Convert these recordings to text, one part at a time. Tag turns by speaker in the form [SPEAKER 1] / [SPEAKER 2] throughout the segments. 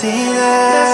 [SPEAKER 1] decides.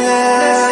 [SPEAKER 1] yeah.